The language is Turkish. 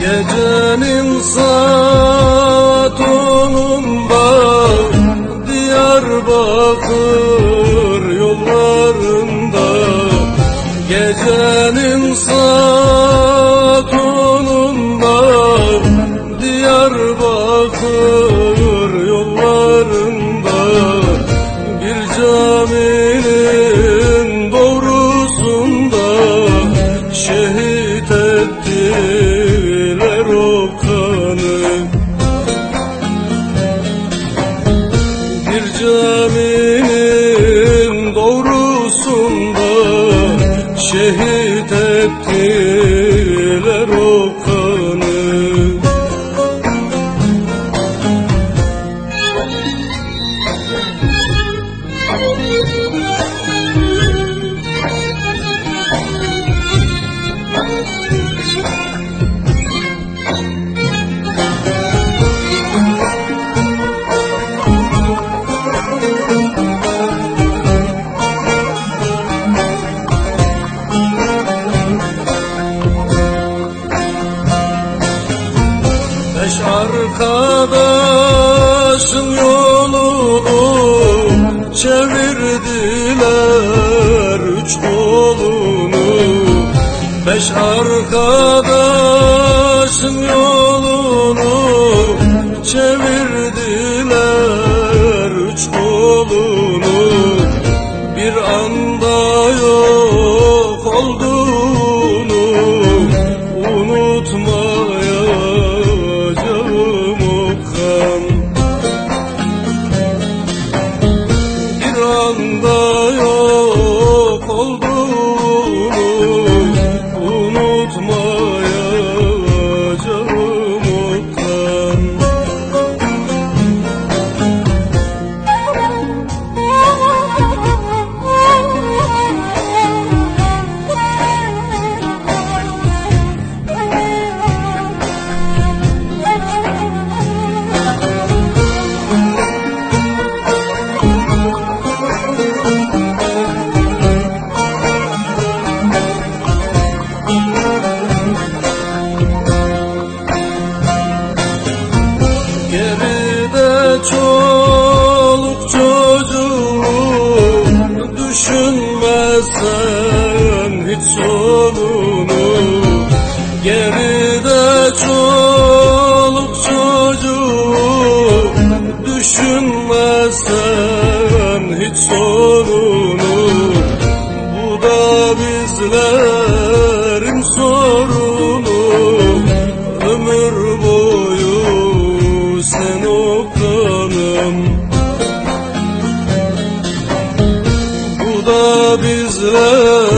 Gecenin sağ Ecelim satulundan Diyarbakır Hey. Beş arkadaşın yolunu çevirdiler üç kolunu Beş arkadaş düşünmezsem hiç sonunu Geride çoluk çocuğu düşünmezsem hiç sonunu is love.